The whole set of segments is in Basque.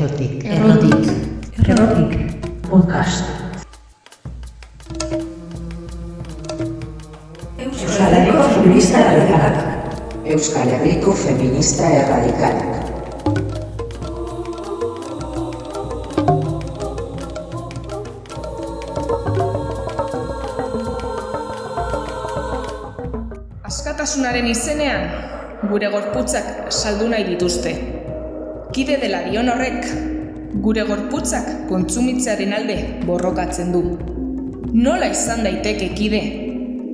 Errotik. Errotik. Errotik. Podcast. Euskal Herriko Feminista Erradikalak. Euskal Herriko Feminista Erradikalak. Askatasunaren izenean, gure gorputzak saldu nahi dituzte. Kide dela dion horrek, gure gorputzak kontsumitzearen alde borrokatzen du. Nola izan daiteke kide,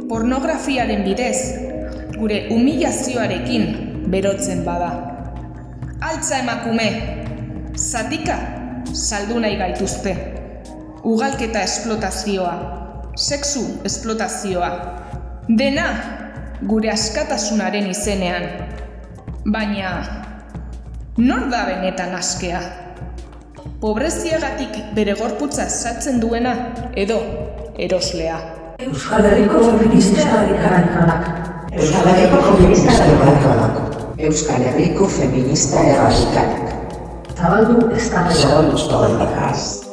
pornografiaren bidez, gure humilazioarekin berotzen bada. Altza emakume, zatika saldu nahi gaituzte. Ugalketa esplotazioa, sexu esplotazioa, dena gure askatasunaren izenean. Baina, nor da benetan askea? Pobreziagatik bere gorputza saltzen duena edo eroslea. Euskal Herriko Feminista Erradikalak. Euskal Herriko Feminista Erradikalak. Euskal Herriko Feminista Erradikalak. Zabaldu eztabaida. Podcast.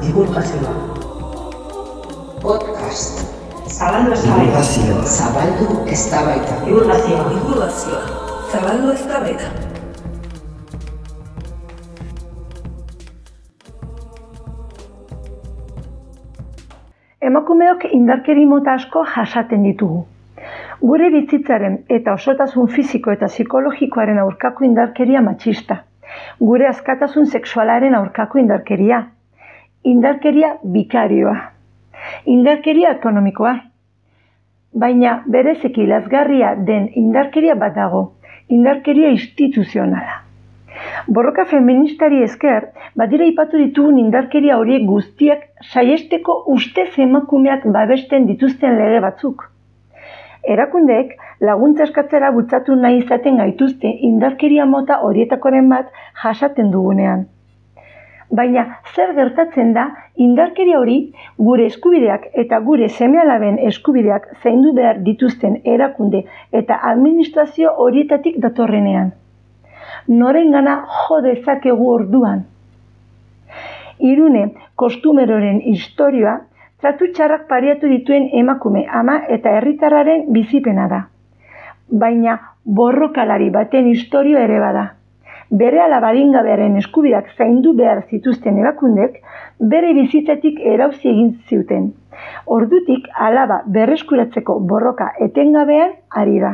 Divulgazioa. Podcast. Zabaldu eztabaida. Zabaldu eztabaida. Divulgazioa. Divulgazioa. Zabaldu eztabaida. Emakumeok indarkeri mota asko jasaten ditugu. Gure bizitzaren eta osotasun fisiko eta psikologikoaren aurkako indarkeria matxista. Gure askatasun sexualaren aurkako indarkeria. Indarkeria bikarioa. Indarkeria ekonomikoa. Baina berezeki lazgarria den indarkeria bat dago. Indarkeria instituzionala. Borroka feministari esker, badira ipatu ditugun indarkeria horiek guztiak saiesteko ustez emakumeak babesten dituzten lege batzuk. Erakundeek laguntza eskatzera bultzatu nahi izaten gaituzte indarkeria mota horietakoren bat jasaten dugunean. Baina zer gertatzen da indarkeria hori gure eskubideak eta gure semealaben eskubideak zaindu behar dituzten erakunde eta administrazio horietatik datorrenean noren gana jo dezakegu orduan. Irune kostumeroren historioa, tratu txarrak pariatu dituen emakume ama eta herritarraren bizipena da. Baina borrokalari baten historio ere bada. Bere alabadingabearen eskubidak zaindu behar zituzten erakundek, bere bizitzatik erauzi egin ziuten. Ordutik alaba berreskuratzeko borroka etengabean ari da.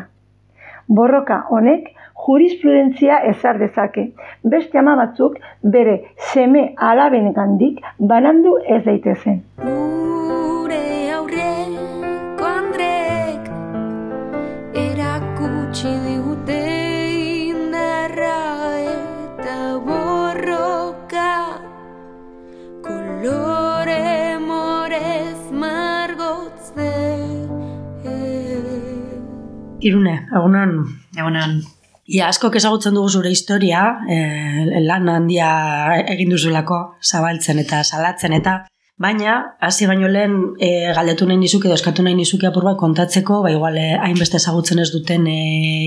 Borroka honek jurisprudentzia ezar dezake. Beste ama batzuk bere seme alaben gandik banandu ez daitezen. Gure aurreko kolore morez margotze Irune, egunon. Egunon, Ia, asko ezagutzen dugu zure historia, e, lan handia egin duzulako, zabaltzen eta salatzen eta, baina, hasi baino lehen e, galdetu nahi nizuke, edo eskatu nahi nizuke apur bat kontatzeko, ba igual eh, hainbeste ezagutzen ez duten e,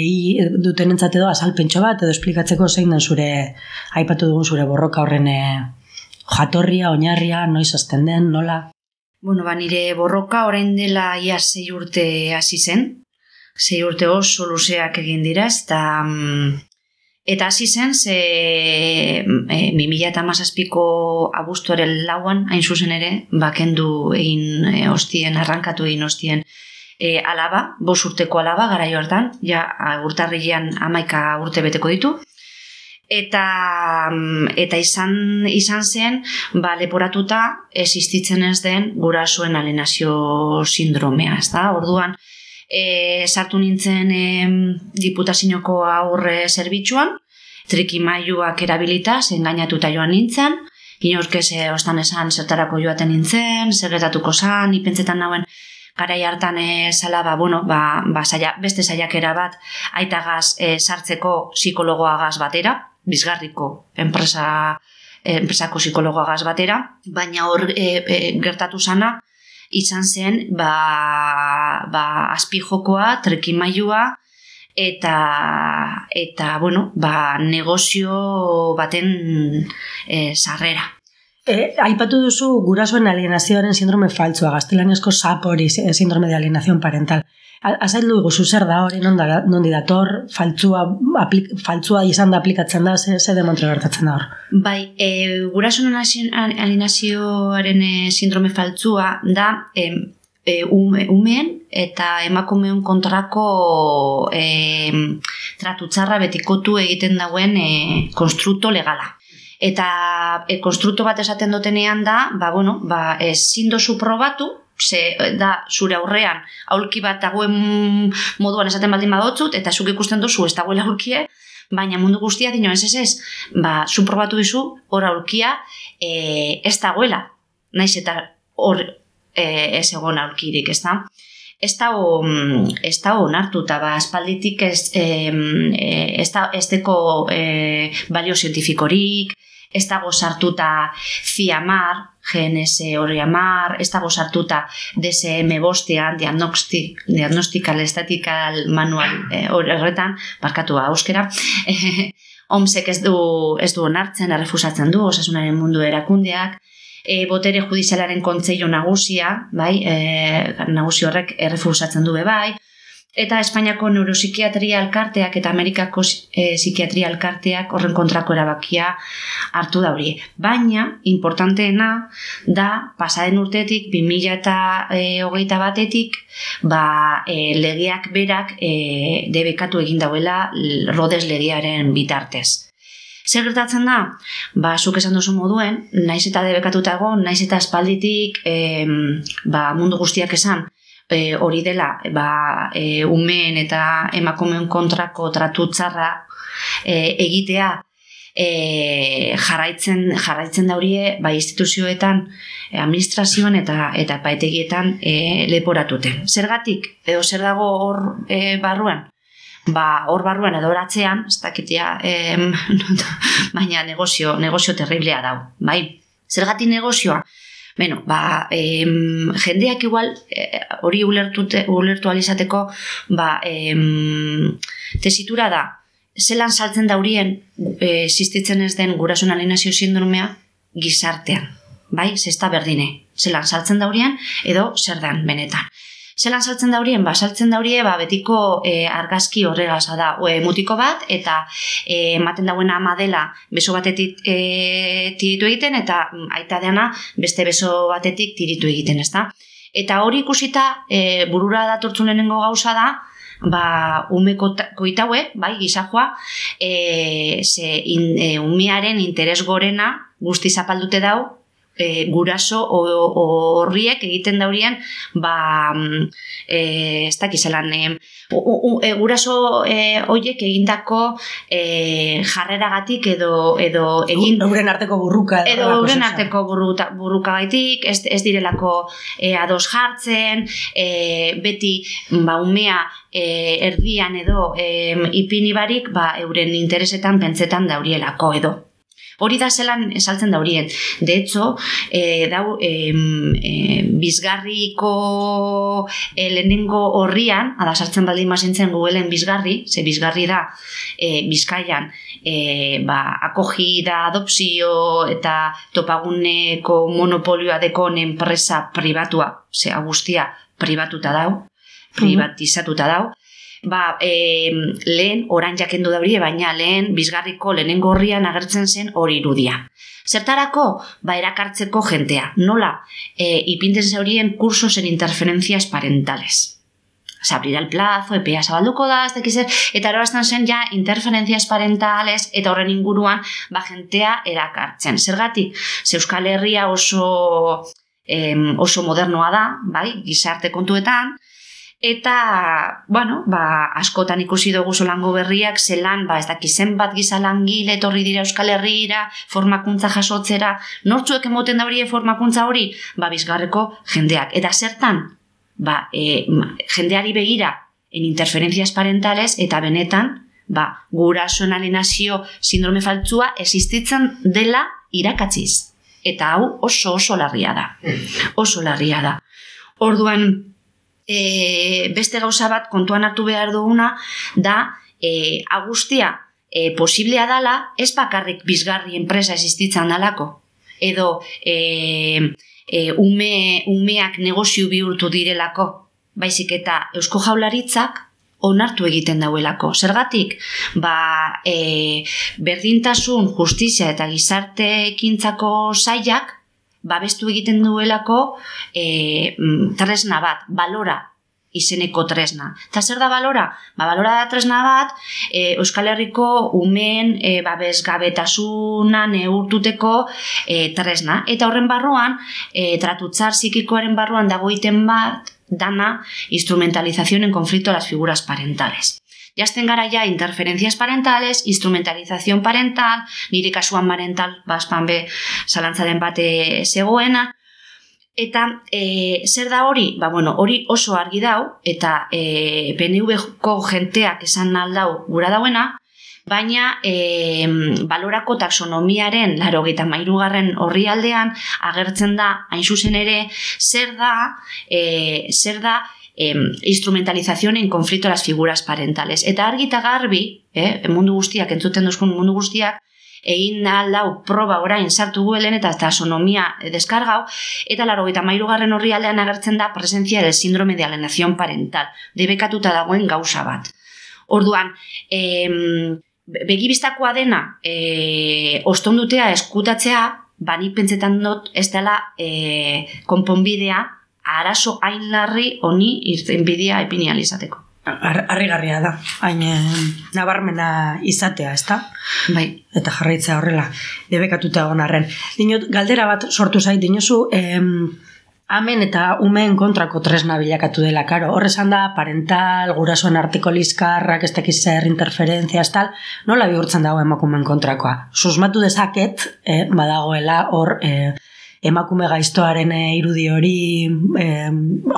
i, duten entzat edo azalpentso bat, edo esplikatzeko zein den zure, aipatu dugun zure borroka horren e, jatorria, oinarria, noiz azten den, nola? Bueno, ba, nire borroka orain dela ia sei urte hasi zen. Sei urte oso luzeak egin dira, eta mm, eta hasi zen ze e, 2017ko abuztuaren lauan, hain zuzen ere, bakendu egin e, ostien, arrankatu egin ostien e, alaba, bos urteko alaba, gara hartan, ja urtarrilean amaika urte beteko ditu. Eta, mm, eta izan, izan zen, ba, leporatuta existitzen ez den gurasoen alenazio sindromea, ez da? Orduan, e, sartu nintzen e, diputazinoko aurre zerbitzuan, trikimailuak erabilita, engainatuta joan nintzen, inorkez e, ostan esan zertarako joaten nintzen, zer gertatuko zan, ipentzetan nauen, garai hartan e, zala, ba, bueno, ba, ba, saia, beste saiakera bat, aitagaz e, sartzeko psikologoagaz batera, bizgarriko enpresa, e, enpresako psikologoagaz batera, baina hor e, e, gertatu zana, izan zen ba, ba azpijokoa, trekimailua eta eta bueno, ba, negozio baten e, sarrera. E, aipatu duzu gurasoen alienazioaren sindrome faltsua, gaztelaniazko SAP hori, eh, sindrome de alienación parental. Azaldu iguzu zer da hori, nondi dator, faltsua, aplik, faltsua izan da aplikatzen da, ze, ze demontre gertatzen da hor. Bai, e, gurasoen alazio- alienazioaren e, sindrome faltsua da e, e, ume, umeen eta emakumeon kontrako e, tratu txarra betikotu egiten dauen e, konstrukto legala. Eta e, konstrukto bat esaten dutenean da, ba, bueno, ba, ezin dozu probatu, ze da zure aurrean aulki bat dagoen moduan esaten baldin badotzut, eta zuk ikusten duzu ez dagoela aulkie, baina mundu guztia dino ez ez ez, ba, zu probatu dizu, hor aulkia e, ez dagoela, naiz eta hor e, ez egon aulkirik, ez da? Ez da, ez da onartuta, ba, aspalditik ez, e, ez, da, ez deko e, balio zientifikorik, ez dago sartuta CIAMAR, GNS hori amar, ez dago sartuta DSM bostean, diagnostic, diagnostical statical manual eh, horretan, barkatu ba, euskera, OMSek ez du, ez du onartzen, errefusatzen du, osasunaren mundu erakundeak, e, botere judizialaren kontseilu nagusia, bai, e, nagusi horrek errefusatzen du be bai, eta Espainiako neuropsikiatria elkarteak eta Amerikako e, psikiatria elkarteak horren kontrako erabakia hartu da hori. Baina, importanteena da, pasaren urtetik, 2000 eta e, hogeita batetik, ba, e, legeak berak e, debekatu egin dauela rodes legearen bitartez. Zer gertatzen da? Ba, zuk esan duzu moduen, naiz eta debekatuta egon, naiz eta espalditik em, ba, mundu guztiak esan, e, hori dela ba, e, umeen eta emakumeen kontrako tratu txarra e, egitea e, jarraitzen jarraitzen daurie ba, instituzioetan e, administrazioan eta eta paetegietan e, leporatute. Zergatik edo zer dago hor e, barruan? Ba, hor barruan edo horatzean, ez dakitia, em, baina negozio, negozio terriblea dau, bai? Zergatik negozioa? Beno, ba, em, jendeak igual eh, hori ulertute, ulertu alizateko, ba, em, tesitura da, zelan saltzen daurien e, existitzen ez den gurasoen alienazio sindromea gizartean, bai, zesta berdine, zelan saltzen daurien edo zer dan benetan. Zelan saltzen daurien, ba, saltzen daurie, ba, betiko e, argazki horregasa da, e, mutiko bat, eta e, ematen dauen ama dela beso batetik e, tiritu egiten, eta mm, aita deana beste beso batetik tiritu egiten, ezta? Eta hori ikusita, e, burura datortzun lehenengo gauza da, ba, umeko ta- koitaue, bai, gizajoa, e, ze in, e, umearen interes gorena guzti zapaldute dau, e, guraso horriek egiten daurien ba e, ez dakizelan e, e, guraso e, hoiek egindako e, jarreragatik edo edo egin Euren arteko burruka. edo euren arteko burruta, burrukagaitik, ez, ez direlako e, ados jartzen, e, beti ba, umea e, erdian edo e, ipini barik ba, euren interesetan pentsetan daurielako edo. Hori da zelan esaltzen daurien. De hecho, e, dau, e, e, bizgarriko e, lehenengo horrian, ada sartzen baldin mazintzen Googleen bizgarri, ze bizgarri da e, bizkaian e, ba, akogida, adopzio eta topaguneko monopolioa dekon enpresa pribatua, ze guztia pribatuta dau, privatizatuta dau, ba, e, lehen, orain jakendu daurie, baina lehen bizgarriko lehenengo horrian agertzen zen hori irudia. Zertarako, ba, erakartzeko jentea. Nola, e, ipinten zaurien kursos en interferencias parentales. Se abrirá el plazo, epea zabalduko da, ez dakiz zer, eta erabazten zen ja interferencias parentales eta horren inguruan ba, jentea erakartzen. Zergatik, ze Euskal Herria oso, em, oso modernoa da, bai, gizarte kontuetan, Eta, bueno, ba, askotan ikusi dugu solango berriak, zelan, ba, ez daki zenbat giza langile etorri dira Euskal Herriera, formakuntza jasotzera, nortzuek emoten daurie formakuntza hori, ba, bizgarreko jendeak. Eta zertan, ba, e, jendeari begira, en interferencias parentales, eta benetan, ba, gurasoen alienazio sindrome faltsua existitzen dela irakatziz. Eta hau oso oso larria da. Oso larria da. Orduan, e, beste gauza bat kontuan hartu behar duguna da e, agustia e, posiblea dala ez bakarrik bizgarri enpresa existitzen dalako. Edo e, e, ume, umeak negozio bihurtu direlako. Baizik eta Eusko Jaularitzak onartu egiten dauelako. Zergatik, ba, e, berdintasun, justizia eta gizarte ekintzako saiak, babestu egiten duelako e, mm, tresna bat, balora izeneko tresna. Eta zer da balora? Ba, balora da tresna bat, e, Euskal Herriko umen e, babesgabetasuna neurtuteko e, tresna. Eta horren barruan, e, tratutzar psikikoaren barruan dagoiten bat, dana instrumentalización en conflicto a las figuras parentales. Jazten gara ja interferencias parentales, instrumentalización parental, nire kasuan parental, baspan be, zalantzaren bate zegoena, Eta e, zer da hori? Ba, bueno, hori oso argi dau, eta e, PNV-ko jenteak esan aldau gura dauena, baina e, balorako taxonomiaren laro gita mairugarren horri aldean agertzen da, hain zuzen ere, zer da, e, zer da e, instrumentalización en conflicto las figuras parentales. Eta argita garbi, eh, mundu guztiak, entzuten duzkun mundu guztiak, egin aldau proba orain sartu guelen eta taxonomia deskargau, eta laro eta mairugarren horri aldean agertzen da presentzia del síndrome de alienación parental, debekatuta dagoen gauza bat. Orduan, em, begibistakoa dena e, ostondutea eskutatzea, bani pentsetan dut ez dela e, konponbidea arazo hain larri honi irtenbidea epinializateko. Ar- Harrigarria da, hain nabarmena izatea, ezta? Bai. Eta jarraitzea horrela, debekatuta egon arren. Dinot, galdera bat sortu zait, dinozu, em, amen eta umeen kontrako tresna bilakatu dela, karo. Horrezan da, parental, gurasoen artiko liskarrak, ez dakiz zer, interferentziaz, tal, nola bihurtzen dago emakumeen kontrakoa. Susmatu dezaket, eh, badagoela, hor, eh, emakume gaiztoaren eh, irudi hori eh,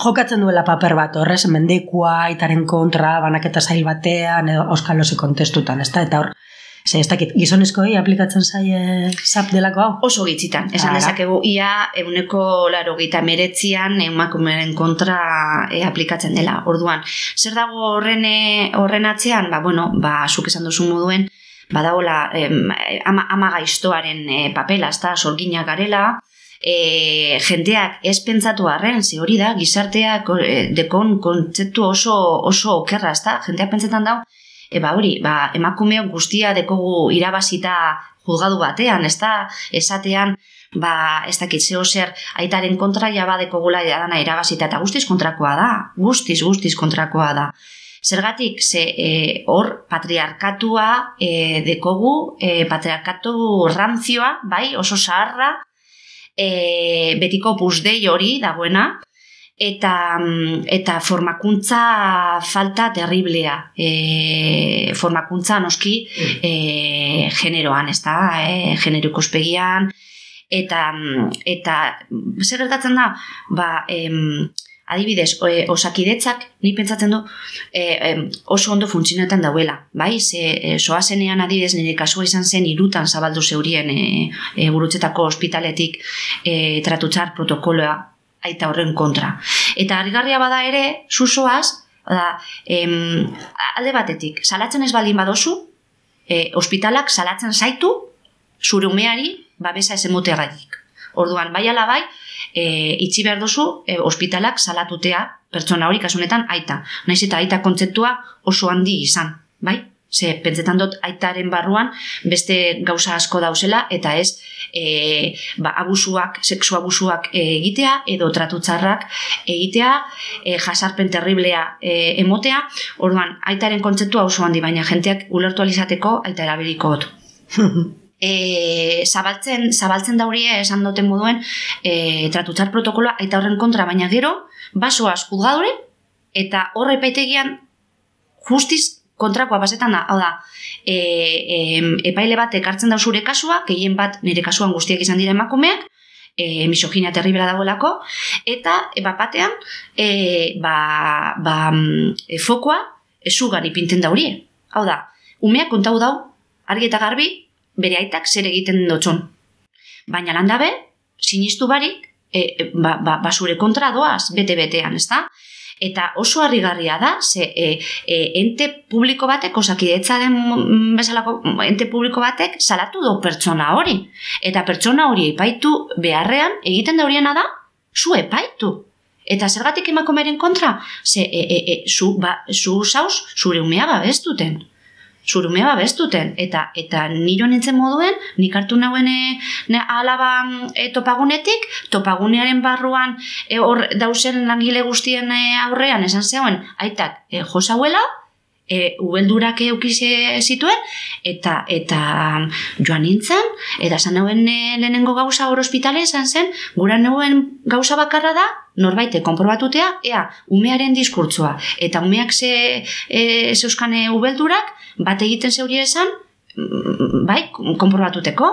jokatzen duela paper bat horrez, mendekua, aitaren kontra, banaketa zail batean, edo oskalosi kontestutan, ez da? Eta hor, ze, ez dakit, gizonezkoei aplikatzen zaie zap delako hau? Oso gitzitan. Esan Ara. dezakegu ia euneko laro gita meretzian emakumeren kontra e, aplikatzen dela. Orduan, zer dago horren, e, horren atzean? Ba, bueno, ba, zuk esan duzu moduen, badagola em, ama, ama gaiztoaren e, papela, ezta, sorginak garela, e, jenteak ez pentsatu arren, ze hori da, gizarteak e, dekon kontzeptu oso, oso okerra, ezta, jenteak pentsetan dau, e, ba hori, ba, emakumeok guztia dekogu irabazita juzgadu batean, ez da, esatean, ba, ez dakit zeo zer, aitaren kontra jaba dekogula dana irabazita, eta guztiz kontrakoa da, guztiz, guztiz kontrakoa da. Zergatik, ze e, hor patriarkatua e, dekogu, e, patriarkatu rantzioa, bai, oso zaharra, e, betiko pusdei hori dagoena, eta, mm, eta formakuntza falta terriblea. E, formakuntza noski e, generoan, ez da, e, genero ikuspegian, eta, mm, eta zer gertatzen da, ba, em, adibidez, e, osakidetzak, ni pentsatzen du, e, em, oso ondo funtzionetan dauela, bai? Ze, e, soazenean adibidez nire kasua izan zen irutan zabaldu zeurien e, e, gurutzetako ospitaletik e, tratutzar protokoloa aita horren kontra. Eta harrigarria bada ere, susoaz, da, em, alde batetik, salatzen ez baldin badozu, e, ospitalak salatzen zaitu, zure umeari, babesa ez emoteagatik. Orduan, bai ala bai, e, itxi behar duzu, e, ospitalak salatutea pertsona hori kasunetan aita. Naiz eta aita kontzeptua oso handi izan, bai? Ze, pentsetan dut aitaren barruan beste gauza asko dauzela eta ez e, ba, abusuak, sexu abusuak e, egitea edo tratutzarrak egitea, e, jasarpen terriblea e, emotea, orduan aitaren kontzeptua oso handi, baina jenteak ulertu alizateko aita erabiliko dut. e, zabaltzen, zabaltzen daurie esan duten moduen e, tratutzar protokoloa eta horren kontra baina gero basoaz juzgadore eta horre epaitegian justiz kontrakoa basetan da, hau da, e, e, epaile bat ekartzen da zure kasua, gehien bat nire kasuan guztiak izan dira emakumeak, e, misoginia terribela dagoelako, eta e, bat batean, e, ba, ba, mm, e, fokoa ezugan ipinten da horie. Hau da, umeak kontau dau, argi eta garbi, bere aitak zer egiten dotxon. Baina landabe, sinistu barik, e, e, ba, ba, ba zure kontra doaz, bete-betean, ezta? Eta oso harrigarria da, ze e, e, ente publiko batek, osakidetza den bezalako ente publiko batek, salatu du pertsona hori. Eta pertsona hori epaitu beharrean, egiten da horiena da, zu epaitu. Eta zergatik emakumeren kontra? Ze, e, e, e, zu, ba, zu zauz, zure umea babestuten zurumea babestuten eta eta niro nintzen moduen nik hartu nauen e, ne, alaba e, topagunetik topagunearen barruan e, hor dausen langile guztien e, aurrean esan zegoen aitak e, josauela e, ubeldurak eukize zituen, eta eta joan nintzen, eta esan nauen e, lehenengo gauza hor ospitale esan zen, gura nauen gauza bakarra da, norbaite konprobatutea, ea, umearen diskurtzoa, eta umeak ze, e, zeuskane ubeldurak, bat egiten zeuri esan, mm, bai, konprobatuteko.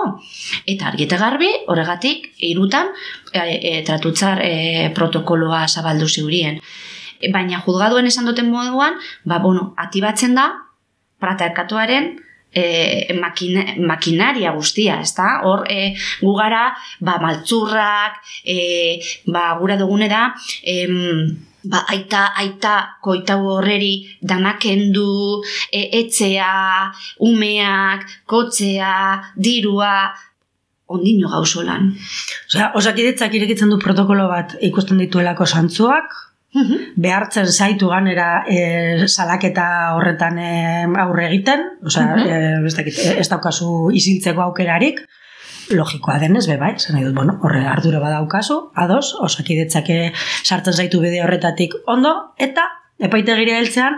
Eta argi eta garbi, horregatik, irutan, e, e, tratutzar e, protokoloa zabaldu zeurien baina juzgaduen esan duten moduan, ba, bueno, atibatzen da, praterkatuaren e, makina, makinaria guztia, ezta? Hor, e, gugara, ba, maltzurrak, e, ba, gura dugune da, em, ba, aita, aita koitau horreri danakendu, e, etxea, umeak, kotzea, dirua, ondino gauzolan. Osea, osakidetzak irekitzen du protokolo bat ikusten dituelako santzuak, behartzen zaitu ganera e, salaketa horretan e, aurre egiten, osea, e, ez, dakit, ez daukazu isiltzeko aukerarik, logikoa denez, be bai, zen dut, bueno, horre ardura badaukazu, ados, osakidetzake sartzen zaitu bide horretatik ondo, eta epaitegire heltzean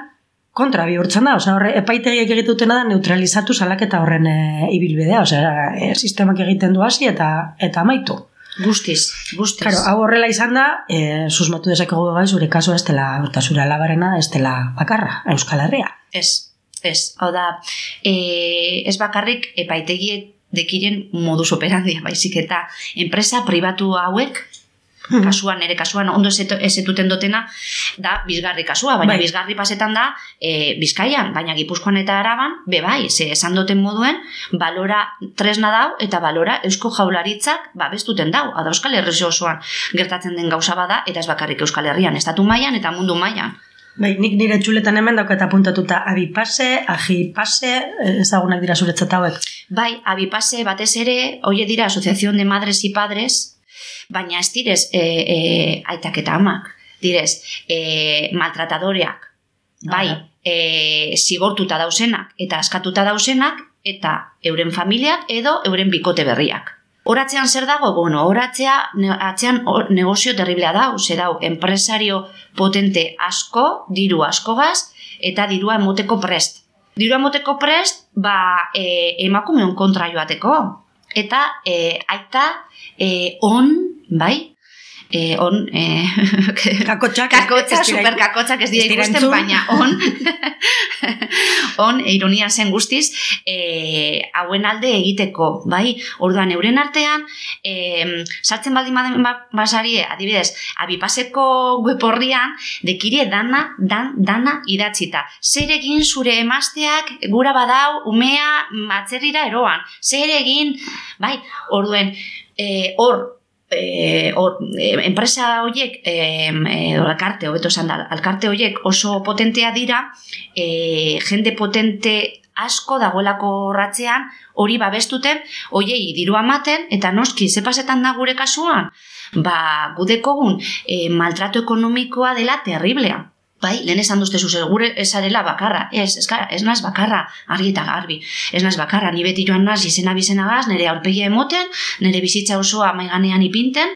kontra bihurtzen da, osea, horre epaitegiek egitutena da neutralizatu salaketa horren e, ibilbidea, osea, e, sistemak egiten du hasi eta eta amaitu. Guztiz, guztiz. Claro, hau horrela izan da, e, susmatu dezakegu bai, zure kaso ez dela, eta zure alabarena ez dela bakarra, Euskal Herria. Ez, ez. Hau da, e, ez bakarrik epaitegiek dekiren modus operandi, baizik eta enpresa pribatu hauek, kasuan, nire kasuan, ondo ezetuten dotena, da bizgarri kasua, baina Bai. bizgarri pasetan da e, bizkaian, baina gipuzkoan eta araban, be bai, ze esan duten moduen, balora tresna dau, eta balora eusko jaularitzak babestuten dau, ada euskal herri osoan gertatzen den gauza bada, eta ez bakarrik euskal herrian, estatu mailan eta mundu mailan. Bai, nik nire txuletan hemen daukat apuntatuta abi pase, agi pase, eh, ezagunak dira zuretzat hauek. Bai, abipase batez ere, hoie dira Asociación de Madres y Padres, baina ez direz e, e, aitak eta amak, direz e, maltratadoreak, bai, Aha. e, zigortuta dausenak eta askatuta dausenak, eta euren familiak edo euren bikote berriak. Horatzean zer dago? Bueno, horatzea, ne, atzean negozio terriblea dau, ze dau, enpresario potente asko, diru askogaz, eta dirua emoteko prest. Dirua emoteko prest, ba, e, emakumeon kontra joateko. Eta e, aita e, on, bai, e, on, e, Kakotxak, kakotza, ez dira- superkakotzak ez dira ikusten, baina on, on, ironia zen guztiz, e, hauen alde egiteko, bai? Orduan, euren artean, e, sartzen baldin baden ba- basarie, adibidez, abipaseko web horrian, dekirie dana, dan, dana idatzita. Zer egin zure emazteak gura badau, umea atzerrira eroan. Zer egin, bai, orduen, e, hor, e, hor, e, enpresa horiek, e, e, alkarte, hobeto esan da, alkarte horiek oso potentea dira, e, jende potente asko dagoelako ratzean, hori babestuten, hoiei diru amaten, eta noski, ze pasetan da gure kasuan? Ba, gudekogun, e, maltrato ekonomikoa dela terriblea. Bai, lehen esan duzte zuze, gure esarela bakarra, ez, gara- ez naz bakarra, argi eta garbi, ez naz bakarra, ni beti joan naz izena bizenagaz, nire aurpegia emoten, nire bizitza osoa maiganean ipinten,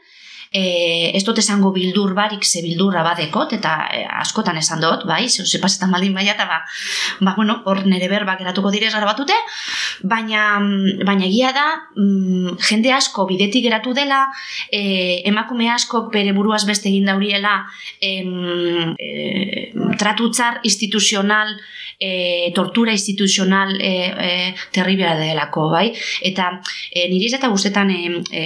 e, ez dut esango bildur barik ze bildurra badekot, eta e, askotan esan dut, bai, ze, ze pasetan baldin baina, eta ba, ba, bueno, hor nire berbak eratuko direz garabatute, baina, mm, baina egia da, mm, jende asko bidetik geratu dela, e, emakume asko bere buruaz beste egin dauriela, em, e, tratutzar instituzional, e, tortura instituzional e, e, terribia delako, bai? Eta e, niri eta guztetan e, e,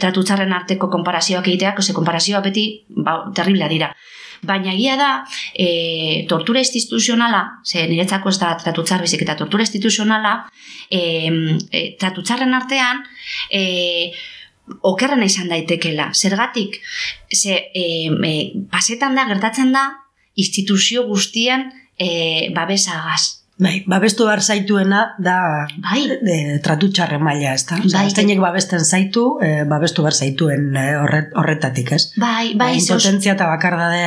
tratutzarren arteko konparazioak egiteak, ose, konparazioa beti ba, terriblea dira. Baina egia da, e, tortura instituzionala, ze niretzako ez da tratutzar bizik eta tortura instituzionala, e, e, tratutzarren artean, e, okerrena izan daitekela. Zergatik, ze, e, e, pasetan da, gertatzen da, instituzio guztien e, babesagaz. Bai, babestu behar zaituena da Bai. e, tratu txarren maila, ez da? Bai. Zeinek babesten zaitu, e, babestu behar zaituen e, horret, horretatik, ez? Bai, bai, ze oso- Impotentzia eta bakardade...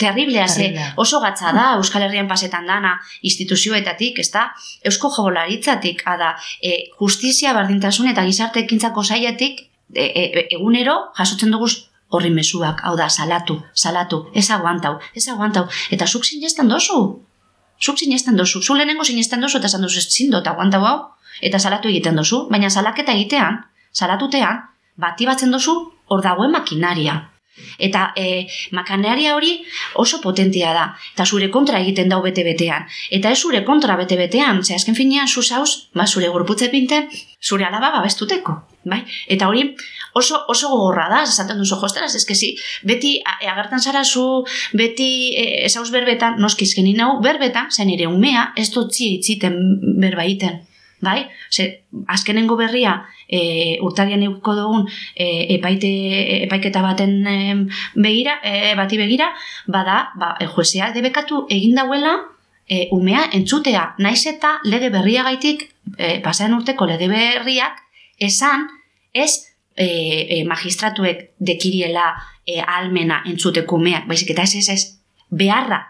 terriblea, ze Terriblea. oso gatza da Euskal Herrian pasetan dana instituzioetatik, ez da, Eusko Jaurlaritzatik, ada, e, justizia, bardintasun eta gizarte ekintzako saiatik e, e, egunero jasotzen dugu horri mezuak, hau da, salatu, salatu, ez aguantau, ez aguantau, eta zuk sinesten dozu, zuk sinesten dozu, zu lehenengo sinesten dozu eta esan dozu ez zindot aguantau hau, eta salatu egiten dozu, baina salaketa egitean, salatutean, batibatzen dozu hor dagoen makinaria. Eta e, makanaria hori oso potentia da, eta zure kontra egiten dau bete-betean. Eta ez zure kontra bete-betean, ze azken finean zu zauz, ba, zure gorputze pinten, zure alaba babestuteko. Bai? Eta hori oso, oso gogorra da, esaten duzu josteraz, ez si, beti e, agertan zara zu, beti e, esauz berbetan, noskiz genin hau, berbetan, zen ere umea, ez dut zi itziten berba egiten. Bai? Ze, azkenengo berria, e, urtarian eukiko dugun e, epaite, epaiketa baten em, begira, e, bati begira, bada, ba, e, debekatu egin dauela e, umea entzutea, naiz eta lege berriagaitik, e, pasaren urteko lege berriak, esan, ez e, e, magistratuek dekiriela e, almena entzuteko umeak, baizik eta ez ez ez, beharra,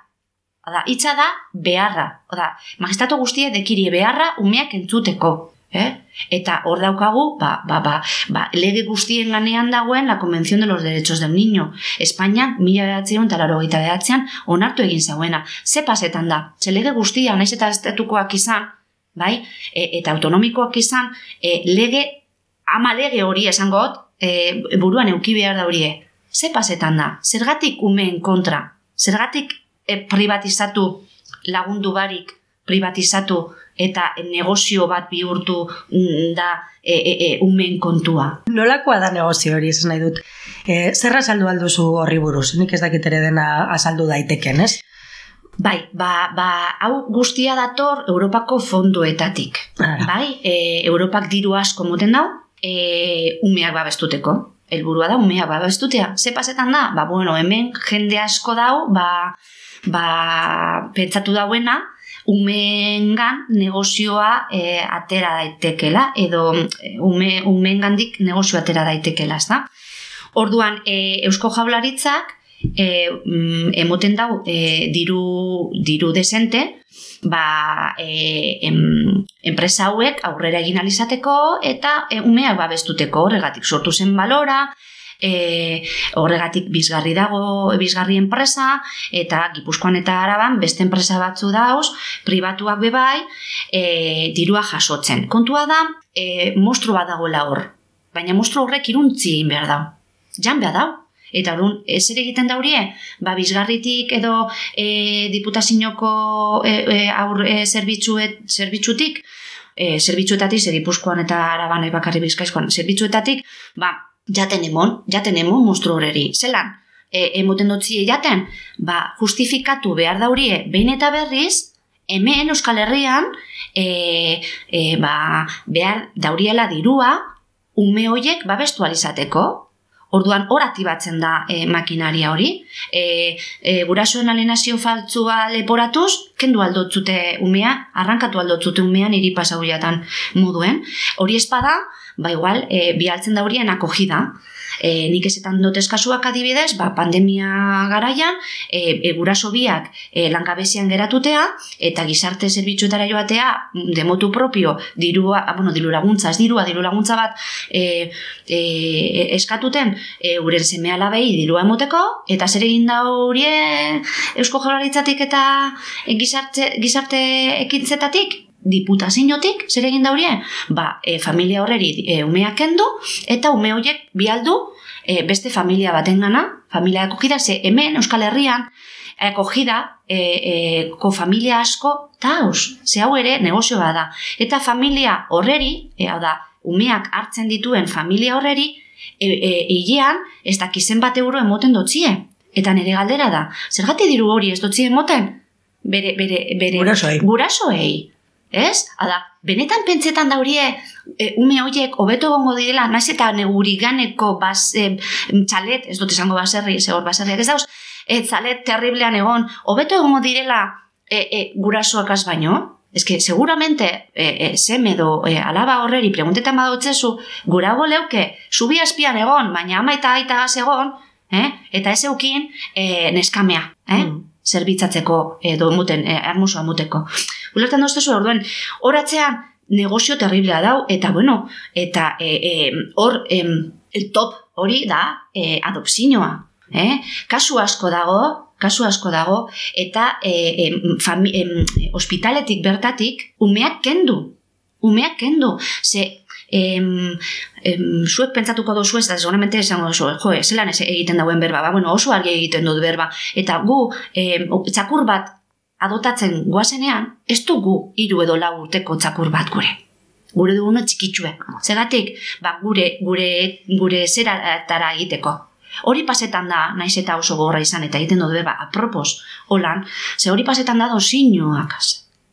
Oda, hitza da beharra. Oda, magistratu guztie dekirie beharra umeak entzuteko. Eh? Eta hor daukagu, ba, ba, ba, ba, lege guztien ganean dagoen la Convención de los Derechos del Niño. Espainian, mila behatzean eta laro behatzean, onartu egin zauena. Ze pasetan da? Ze lege guztia, naiz eta estatukoak izan, bai? E, eta autonomikoak izan, e, lege, ama lege hori esangot, e, buruan euki behar da horie. Ze pasetan da? Zergatik umeen kontra? Zergatik e, privatizatu lagundu barik privatizatu eta negozio bat bihurtu mm, da e, e, e, umeen kontua. Nolakoa da negozio hori, esan nahi dut. E, zer azaldu alduzu horri buruz? Nik ez dakit ere dena azaldu daiteken, ez? Bai, ba, ba, hau guztia dator Europako fonduetatik. Ara. Bai, e, Europak diru asko moten dau, e, umeak babestuteko. Helburua da umeak babestutea. Ze pasetan da? Ba, bueno, hemen jende asko dau, ba, ba, pentsatu dauena, umeengan negozioa e, atera daitekela, edo e, ume, umeengandik negozio atera daitekela, ezta? Orduan, e, Eusko Jaurlaritzak e, mm, emoten dau e, diru, diru desente, ba, e, em, enpresa hauek aurrera egin alizateko eta e, umeak babestuteko horregatik sortu zen balora, e, horregatik bizgarri dago bizgarri enpresa eta Gipuzkoan eta Araban beste enpresa batzu dauz, pribatuak bebai, e, dirua jasotzen. Kontua da, e, mostru bat dagoela hor. Baina mostru horrek iruntzi egin behar dau. Jan behar dau. Eta orduan, ez ere egiten daurie, ba, bizgarritik edo e, diputazinoko e, e, aur e, zerbitzuet, zerbitzutik, e, zerbitzuetatik, zer Gipuzkoan eta Araban bakarri bizkaizkoan, zerbitzuetatik, ba, jaten emon, jaten emon mostru horreri. Zelan, e, emoten dotzie jaten, ba, justifikatu behar daurie, behin eta berriz, hemen Euskal Herrian, e, e, ba, behar dauriela dirua, ume hoiek babestu alizateko, Orduan hor aktibatzen da e, makinaria hori. E, e, gurasoen alienazio faltzua leporatuz, kendu aldotzute umea, arrankatu aldotzute umea niri pasauiatan moduen. Hori espada, ba igual, e, bialtzen da horien akogida. E, nik ezetan dut eskasuak adibidez, ba, pandemia garaian, e, e, guraso biak e, langabezian geratutea, eta gizarte zerbitzuetara joatea, de motu propio, dirua, ah, bueno, diru laguntza, ez dirua, diru laguntza bat e, e, eskatuten, e, uren seme alabei dirua emoteko, eta zer egin da horie Eusko Jaurlaritzatik eta gizarte, gizarte ekintzetatik, diputaziotik, zer egin da horie? Ba, e, familia horreri e, umeak kendu, eta ume horiek bialdu e, beste familia batengana, familia akogida, ze hemen Euskal Herrian, akogida, e, e, ko familia asko, taus, ze hau ere negozio bada. Eta familia horreri, e, hau da, umeak hartzen dituen familia horreri, e, e, hilean, ez dakizen bat euro emoten dotzie. Eta nire galdera da, zergatik diru hori ez dotzie emoten? Bere, bere, bere, Gurasoei. Gurasoei. Ez? Hala, benetan pentsetan daurie e, ume horiek hobeto egongo direla, naiz eta neguriganeko bas, e, txalet, ez dut esango baserri, ze hor baserriak ez dauz, e, zalet terriblean egon, hobeto egongo direla e, e, gurasoak az baino, Ez que, seguramente, e, e, zem edo e, alaba horreri preguntetan badotzezu, gurago leuke, zubi aspian egon, baina ama eta aita gaz egon, eh? eta ez eukin e, neskamea, eh? Mm. zerbitzatzeko edo muten, e, ermusua muteko. Ulertan doztezu, orduen, horatzean negozio terriblea dau, eta bueno, eta e, e, hor, em, el top hori da e, adopzinoa. Eh? Kasu asko dago, kasu asko dago, eta e, em, ospitaletik bertatik umeak kendu. Umeak kendu. Ze, em, em, zuek pentsatuko duzu ez, da seguramente esango duzu, jo, zelan egiten dauen berba, ba, bueno, oso argi egiten dut berba. Eta gu, em, txakur bat adotatzen guazenean, ez dugu hiru edo lau urteko txakur bat gure. Gure duguna txikitsue. Zegatik, ba, gure, gure, gure zeratara egiteko. Hori pasetan da, naiz eta oso gogorra izan, eta egiten dut berba, apropos, holan, ze hori pasetan da dozinoak.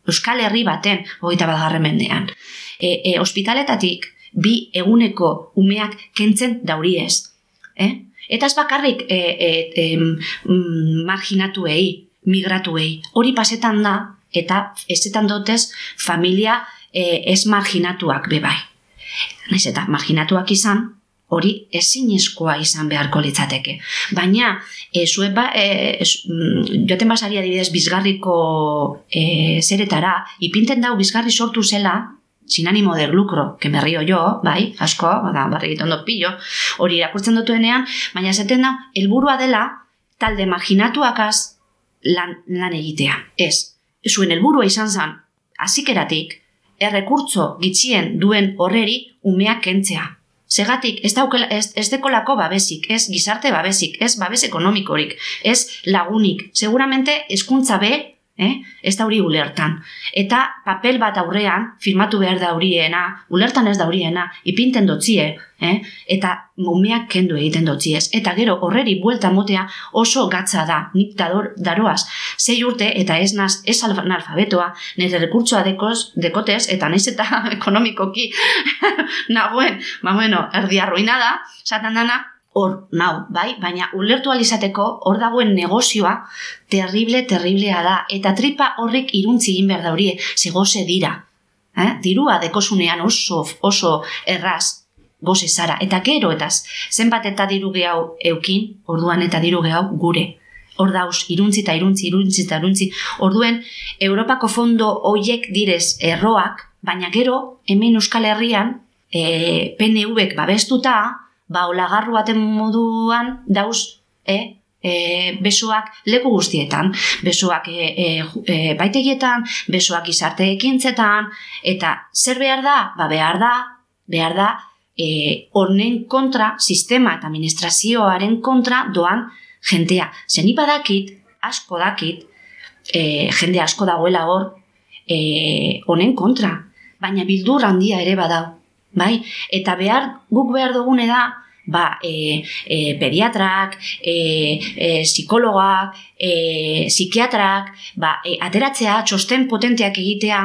Euskal Herri baten, hogeita bat mendean. E, e, hospitaletatik, bi eguneko umeak kentzen dauri ez. Eh? Eta ez bakarrik e, e, e, marginatuei, migratuei. Hori pasetan da, eta ezetan dotez familia e, ez marginatuak bebai. Naiz eta marginatuak izan, hori ezinezkoa izan beharko litzateke. Baina, e, zue ba, e, es, mm, joaten basari adibidez bizgarriko e, zeretara, ipinten dau bizgarri sortu zela, sin ánimo de lucro, que me río yo, bai, asko, bada, barri dut pillo, hori irakurtzen dutuenean, baina esaten da, helburua dela, talde marginatuakaz lan, lan egitea. Ez, zuen helburua izan zen, azikeratik, errekurtzo gitxien duen horreri umeak kentzea. Segatik, ez, daukela, ez, ez dekolako babesik, ez gizarte babesik, ez babes ekonomikorik, ez lagunik. Seguramente, eskuntza be, eh? ez da hori ulertan. Eta papel bat aurrean, firmatu behar da horiena, ulertan ez da horiena, ipinten dotzie, eh? eta umeak kendu egiten dotziez. Eta gero horreri buelta motea oso gatza da, nik dador, daroaz, zei urte eta ez naz, ez analfabetoa, nire rekurtsoa dekoz, dekotez, eta naiz eta ekonomikoki nagoen, ba bueno, erdi arruina da, satan dana, hor nau, bai? Baina ulertu alizateko hor dagoen negozioa terrible, terriblea da. Eta tripa horrek iruntzi egin behar da horie, zegoze dira. Eh? Dirua dekosunean oso, oso erraz goze zara. Eta gero, eta zenbat eta diru gehau eukin, orduan eta diru gehau gure. Hor dauz, iruntzi eta iruntzi, iruntzi eta iruntzi. Orduen, Europako fondo hoiek direz erroak, baina gero, hemen Euskal Herrian, e, PNV-ek babestuta, ba, olagarru baten moduan dauz, e, e, besoak leku guztietan. Besoak e, e, e, baitegietan, besoak izarte ekintzetan, eta zer behar da? Ba, behar da, behar da, e, honen kontra, sistema eta administrazioaren kontra doan jentea. Zeni badakit, asko dakit, e, jende asko dagoela hor, e, honen kontra. Baina bildur handia ere badau. Bai? Eta behar, guk behar dugune da, ba, e, e, pediatrak, e, e, psikologak, e, psikiatrak, ba, e, ateratzea, txosten potenteak egitea,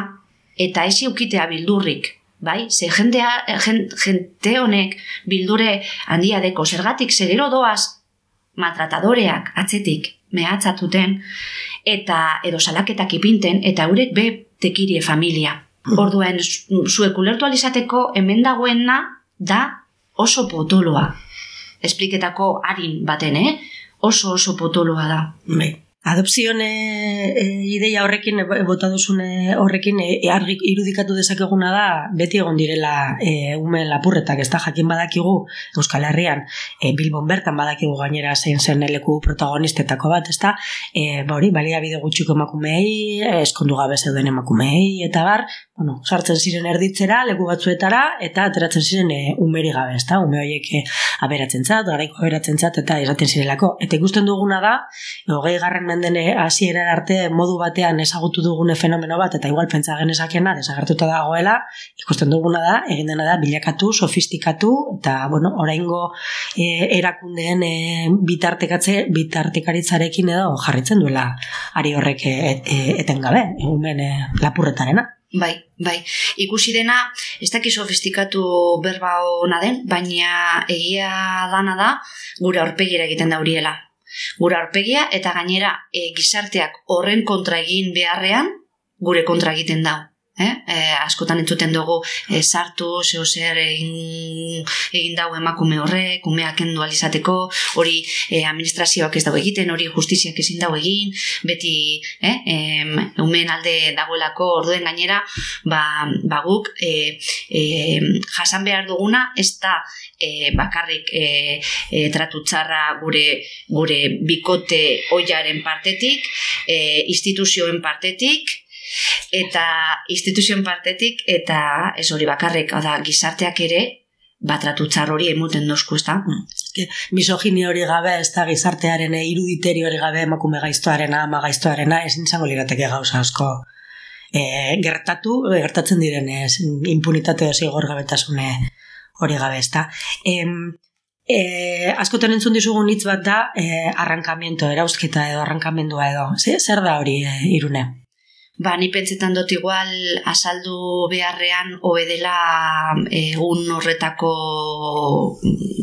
eta ez eukitea bildurrik. Bai, ze jendea, jente honek bildure handia deko, zergatik, zegero doaz maltratadoreak atzetik mehatzatuten, eta edo salaketak ipinten, eta eurek be tekirie familia. Orduen, zu- zuek ulertu alizateko hemen dagoena da oso potoloa. Espliketako harin baten, eh? Oso oso potoloa da. Bai. Adopzioen e, e, ideia horrekin, e, bota duzune horrekin, e, argi irudikatu dezakeguna da, beti egon direla e, ume lapurretak, ez da, jakin badakigu Euskal Herrian, e, Bilbon bertan badakigu gainera zein zen leku protagonistetako bat, ez da, e, ba hori, baliabide gutxiko emakumei, e, eskondu gabe zeuden emakumei, eta bar, bueno, sartzen ziren erditzera, leku batzuetara, eta ateratzen ziren e, umeri gabe, ez da, ume horiek e, aberatzen zat, garaiko aberatzen zat, eta esaten zirelako. Eta ikusten duguna da, hogei garren menden hasieran arte modu batean ezagutu dugune fenomeno bat, eta igual pentsa genezakena desagertuta dagoela, ikusten duguna da, egin dena da, bilakatu, sofistikatu, eta, bueno, oraingo e, erakundeen e, bitartekatze, bitartekaritzarekin edo jarritzen duela ari horrek e, e, etengabe, umen e, lapurretarena. Bai, bai. Ikusi dena, ez daki sofistikatu berba ona den, baina egia dana da gure aurpegira egiten dauriela. Gure aurpegia eta gainera e, gizarteak horren kontra egin beharrean gure kontra egiten dau. Eh? E, askotan entzuten dugu e, sartu, zeo zer egin, egin dau emakume horrek, umeak kendu alizateko, hori e, administrazioak ez dago egiten, hori justiziak ezin dago egin, beti eh, em, umeen alde dagoelako orduen gainera, ba, ba guk e, e, jasan behar duguna, ez da e, bakarrik e, e, tratu txarra gure, gure bikote oiaren partetik, e, instituzioen partetik, eta instituzioen partetik eta ez hori bakarrik, hau da gizarteak ere batratu txar hori emuten dozku, ez da? Misogini hori gabe, ez da gizartearen eh, iruditeri hori gabe emakume gaiztoarena, ama gaiztoarena, ezin izango lirateke gauza asko e, gertatu, gertatzen direnez, impunitate osi gorgabetasune hori gabe, ez da. Em, e, askotan entzun dizugun hitz bat da, e, arrankamiento, erausketa edo arrankamendua edo. Zer, zer da hori e, irune? Ba, ni pentsetan dut igual azaldu beharrean obedela egun horretako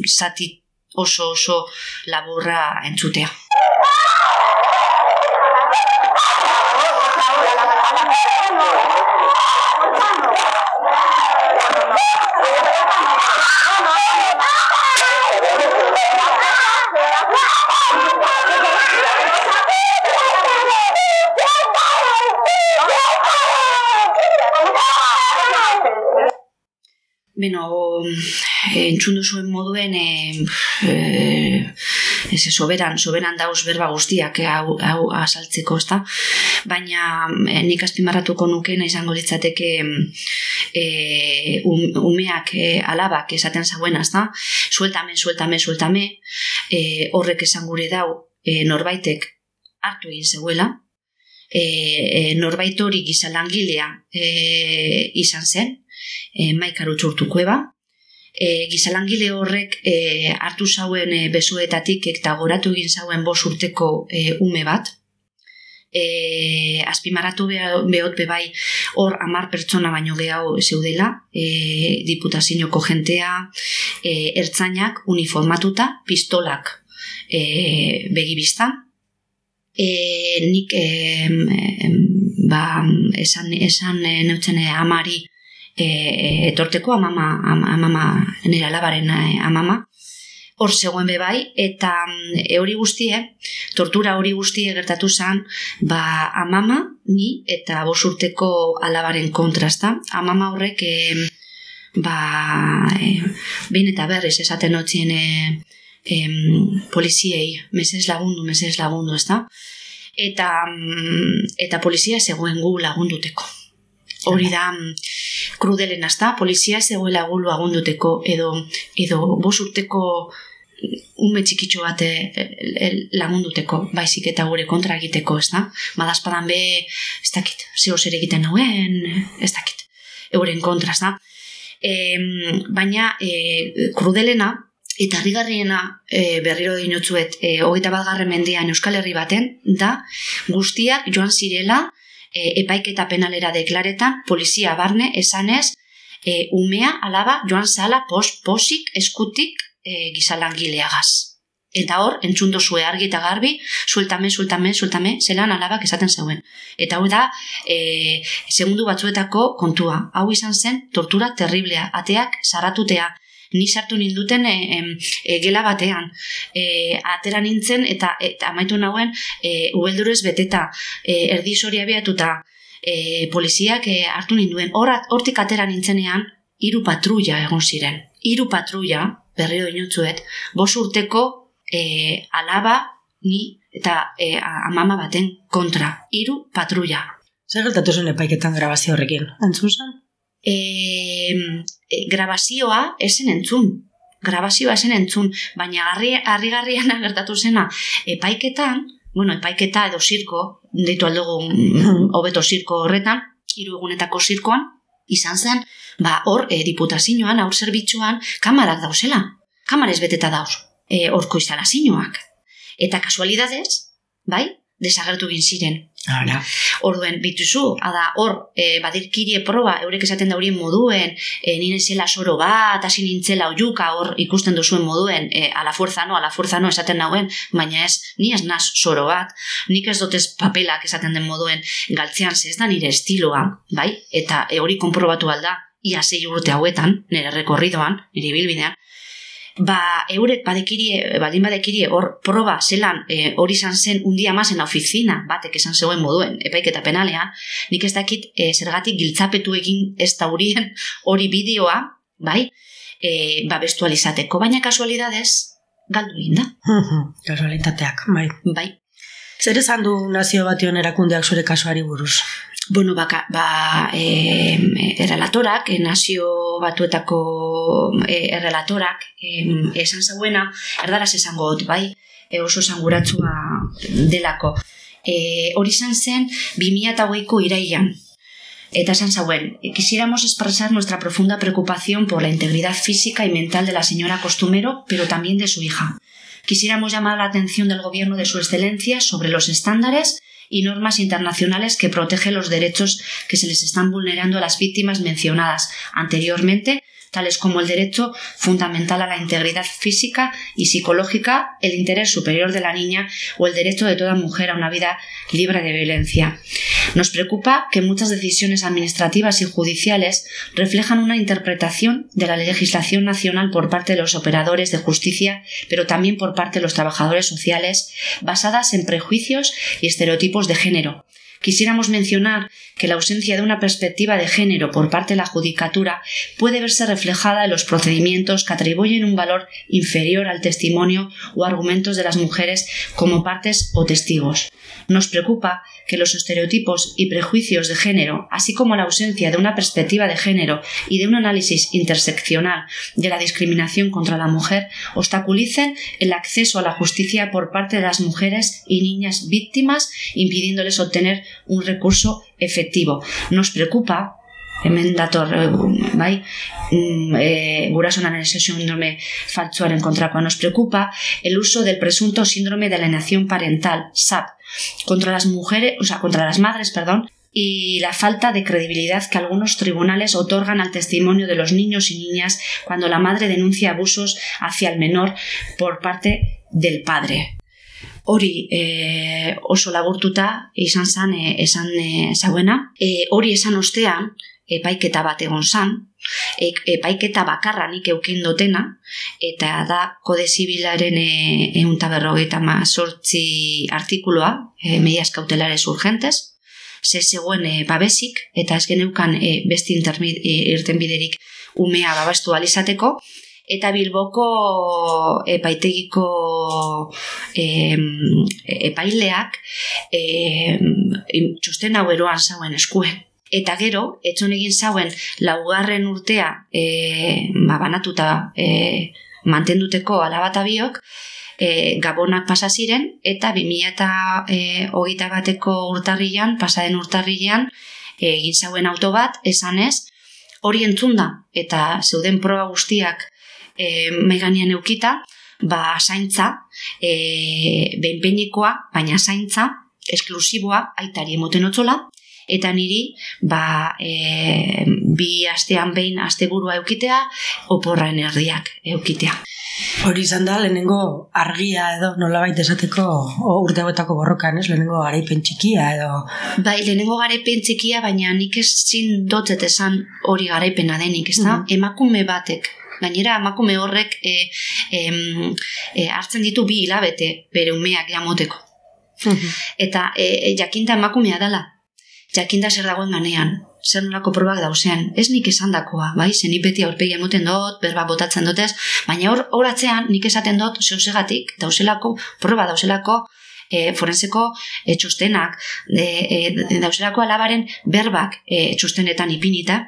zati oso oso laburra entzutea. Beno, entzun duzuen moduen e, e, soberan, soberan dauz berba guztiak eh, hau, hau asaltzeko, ezta? Baina e, nik azpimarratuko nukena izango litzateke e, um, umeak e, alabak esaten zauen, ezta? Sueltame, sueltame, sueltame, e, horrek esan gure dau e, norbaitek hartu egin zeuela, e, e, norbait hori gizalangilea e, izan zen, e, maikaru txurtuko eba. E, gizalangile horrek e, hartu zauen e, besuetatik eta goratu egin zauen bos urteko e, ume bat. E, azpimarratu beha- behot bebai hor amar pertsona baino gehiago zeudela, e, diputazinoko jentea, e, ertzainak uniformatuta, pistolak e, begibistan, e, nik e, ba, esan, esan e, neutzen e, amari e, etorteko amama, am- amama nire alabaren e, amama, hor zegoen bebai, eta mm, e, hori guztie, tortura hori guztie gertatu zen, ba, amama, ni, eta bosurteko alabaren kontrasta. Amama horrek, e, ba, e, behin eta berriz esaten otzien e, em, poliziei, mesez lagundu, mesez lagundu, ezta? Eta, mm, eta polizia zegoen gu lagunduteko. Hori da, mm, krudelen azta, polizia zegoela gu lagunduteko, edo, edo bos urteko ume txikitxo bat e, e, lagunduteko, baizik eta gure kontra egiteko, ez da? Badazpadan be, ez dakit, zeo zer egiten nauen, ez dakit, euren kontra, ez da? Em, baina e, krudelena eta harrigarriena e, berriro dinotzuet e, hogeita bat garren mendean Euskal Herri baten da guztiak joan zirela e, epaiketa penalera deklaretan polizia barne esanez e, umea alaba joan zala pos, posik eskutik e, gizalangileagaz. Eta hor, entzun dozue argi eta garbi, sueltame, sueltame, sueltame, zelan alabak esaten zeuen. Eta hau da, e, segundu batzuetako kontua. Hau izan zen, tortura terriblea, ateak saratutea, ni sartu ninduten e, e, gela batean. E, atera nintzen eta, eta amaitu nauen e, ubeldurez beteta, e, erdi hori abiatuta, e, poliziak e, hartu ninduen. Horat, hortik atera nintzenean, hiru patrulla egon ziren. Hiru patrulla, berriro inutzuet, bos urteko e, alaba ni eta e, amama baten kontra. Hiru patrulla. Zer gertatu zen epaiketan grabazio horrekin? Entzun zen? E, e, grabazioa esen entzun. Grabazioa esen entzun, baina harri, harrigarriana gertatu zena epaiketan, bueno, epaiketa edo zirko, deitu aldugu hobeto zirko horretan, hiru egunetako zirkoan, izan zen, ba, hor, e, diputazioan, aur zerbitzuan, kamarak dauzela. Kamarez beteta dauz, e, horko instalazioak. Eta kasualidadez, bai, desagertu egin ziren. Hala. Orduen, bituzu, ada, hor, e, badirkirie proba, eurek esaten daurien moduen, e, nire zela soro bat, hasi nintzela oiuka, hor ikusten duzuen moduen, e, ala fuerza no, ala fuerza no esaten dauen, baina ez, ni ez naz soro bat, nik ez dotez papelak esaten den moduen, galtzean ze ez da nire estiloa, bai? Eta hori konprobatu alda, ia sei urte hauetan, nire rekorridoan, nire bilbidean, ba, eurek badekirie, baldin badekirie, hor proba zelan e, hori izan zen un dia más en la oficina, batek esan zegoen moduen, epaiketa penalean, nik ez dakit e, zergatik giltzapetu egin ez da horien hori bideoa, bai, e, ba, bestualizateko, baina kasualidades, galdu egin da, Kasualitateak, bai. bai. Zer esan du nazio bation erakundeak zure kasuari buruz? Bueno, baka, ba, e, errelatorak, e, nazio batuetako e, errelatorak, e, esan zauena, erdaraz esango dut, bai, e, oso esanguratsua delako. E, hori izan zen, 2008ko iraian. Eta esan zauen, quisiéramos expresar nuestra profunda preocupación por la integridad física y mental de la señora Costumero, pero también de su hija. Quisiéramos llamar la atención del Gobierno de su Excelencia sobre los estándares y normas internacionales que protegen los derechos que se les están vulnerando a las víctimas mencionadas anteriormente, tales como el derecho fundamental a la integridad física y psicológica, el interés superior de la niña o el derecho de toda mujer a una vida libre de violencia. Nos preocupa que muchas decisiones administrativas y judiciales reflejan una interpretación de la legislación nacional por parte de los operadores de justicia, pero también por parte de los trabajadores sociales, basadas en prejuicios y estereotipos de género. Quisiéramos mencionar que la ausencia de una perspectiva de género por parte de la judicatura puede verse reflejada en los procedimientos que atribuyen un valor inferior al testimonio o argumentos de las mujeres como partes o testigos. Nos preocupa que los estereotipos y prejuicios de género, así como la ausencia de una perspectiva de género y de un análisis interseccional de la discriminación contra la mujer, obstaculicen el acceso a la justicia por parte de las mujeres y niñas víctimas, impidiéndoles obtener un recurso efectivo. Nos preocupa hemen dator, bai, mm, eh, gurasonan síndrome faltsuaren kontrakoa. Nos preocupa el uso del presunto síndrome de alienación parental, SAP, contra las mujeres, o sea, contra las madres, perdón, y la falta de credibilidad que algunos tribunales otorgan al testimonio de los niños y niñas cuando la madre denuncia abusos hacia el menor por parte del padre. Hori e, oso laburtuta izan zan e, esan e, zauena. E, hori esan ostean, epaiketa bat egon zan, e, epaiketa bakarra nik eukin dotena, eta da kode zibilaren e, egun taberrogeita ma sortzi artikuloa, e, medias cautelares urgentes, ze zegoen e, babesik, eta ez geneukan e, besti intermi- e, irtenbiderik umea babastu alizateko, eta Bilboko epaitegiko em, epaileak im- txosten hau eroan zauen eskuen. Eta gero, etxon egin zauen laugarren urtea e, ba, banatuta e, mantenduteko alabata biok, e, gabonak pasa ziren, eta 2008 bateko urtarrian, pasaden urtarrian, e, egin zauen auto bat, esanez, hori entzun da, eta zeuden proba guztiak e, maiganean eukita, ba, zaintza, e, behinpeinekoa, baina zaintza, esklusiboa, aitari emoten otzola, eta niri, ba, e, bi astean behin asteburua eukitea, oporra erdiak eukitea. Hori izan da, lehenengo argia edo nolabait esateko urte hauetako borrokan, ez? Lehenengo garaipen txikia edo... Bai, lehenengo garaipen txikia, baina nik ezin dotzet esan hori garaipena denik, ez da? Mhm. Emakume batek, gainera emakume horrek e, em, e, hartzen ditu bi hilabete bere umeak jamoteko. Eta e, e, jakinta emakumea dela, jakinda zer dagoen ganean, zer nolako probak dauzean, ez nik esandakoa, bai, zen beti aurpegi emoten dut, berba botatzen dutez, baina hor, hor atzean nik esaten dut zeusegatik dauzelako, proba dauzelako, e, forenseko e, txostenak, e, e, dauzelako alabaren berbak e, txostenetan ipinita,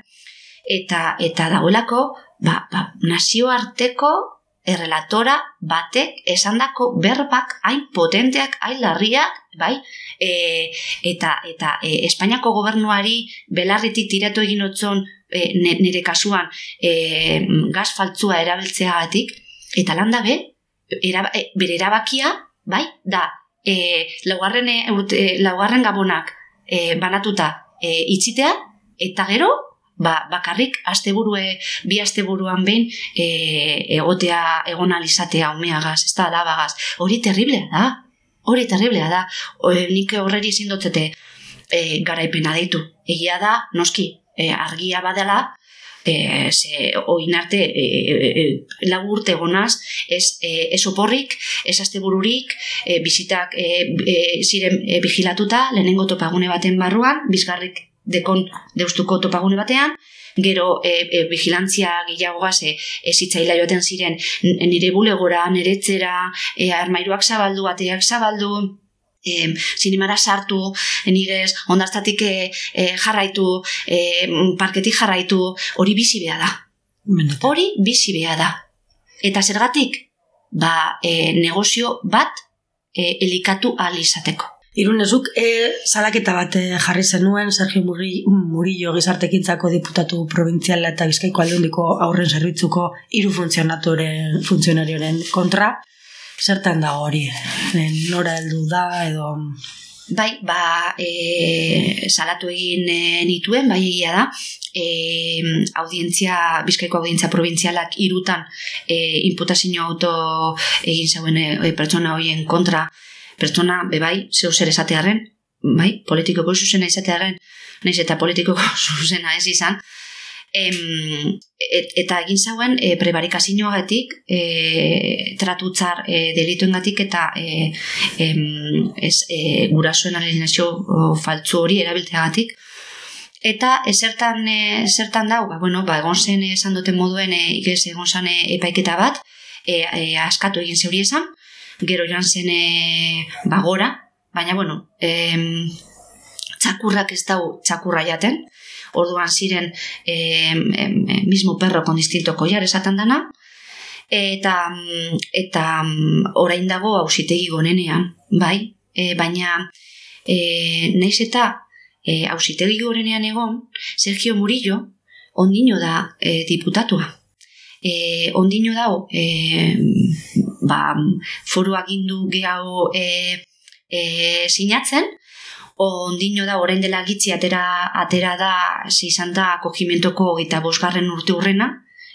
eta eta dagoelako, ba, ba, nazioarteko errelatora batek esandako berbak hain potenteak, hain larriak, bai? E, eta eta e, Espainiako gobernuari belarritik tiratu egin otzon e, nire kasuan e, gas faltzua erabiltzeagatik eta landa be, era, e, bere erabakia, bai? Da, e, laugarren, e, urte, laugarren gabonak e, banatuta e, itxitea, eta gero, ba, bakarrik asteburue bi asteburuan behin e, egotea egon alizatea umeagaz, ez da alabagaz. Hori terriblea da. Hori terriblea da. O, nik horreri ezin dotzete e, garaipena deitu. Egia da, noski, e, argia badela, e, ze oin arte e, e, e, lau urte egonaz, ez, e, ez oporrik, ez astebururik, e, bizitak e, e, ziren e, vigilatuta, lehenengo topagune baten barruan, bizgarrik dekon deustuko topagune batean, gero e, e, vigilantzia gehiagogaz e, ez hitzaila joaten ziren nire bulegora, nire etzera, e, armairuak zabaldu, ateak zabaldu, e, zinemara sartu, nirez, ondaztatik e, e, jarraitu, e, parketik jarraitu, hori bizi beha da. Benetan. Hori bizi beha da. Eta zergatik, ba, e, negozio bat e, elikatu ahal izateko. Irunezuk e, salaketa bat eh, jarri zenuen Sergio Muri- Murillo gizartekintzako diputatu provintziala eta bizkaiko aldundiko aurren zerbitzuko hiru funtzionatoren funtzionarioren kontra. Zertan da hori? Eh, Nora heldu da edo Bai, ba, e, salatu egin e, nituen, bai egia da, e, audientzia, bizkaiko audientzia provintzialak irutan e, imputazio auto egin zauen e, e, pertsona horien kontra, pertsona, be bai, zeu zer esatearen, bai, politikoko zuzena izatearen, naiz eta politikoko zuzena ez izan, Em, et, eta egin zauen e, prebarikazioagatik e, tratutzar e, delituengatik eta e, em, ez, e, gurasoen alienazio faltzu hori erabilteagatik eta ezertan e, zertan dau, ba, bueno, ba, egon zen esan duten moduen e, egon zen e, epaiketa bat e, e, askatu egin zeuri esan gero joan zen e, bagora baina bueno em, txakurrak ez dau txakurra jaten orduan ziren em, em, mismo perro con distinto collar esaten dana eta eta orain dago auzitegi gonenean, bai? E, baina e, naiz eta e, auzitegi gonenean egon Sergio Murillo ondino da e, diputatua. E, ondino dago e, ba, foru agindu gehiago e, e, sinatzen, ondino da orain dela gitzi atera, atera da izan da akogimentoko eta bosgarren urte urrena,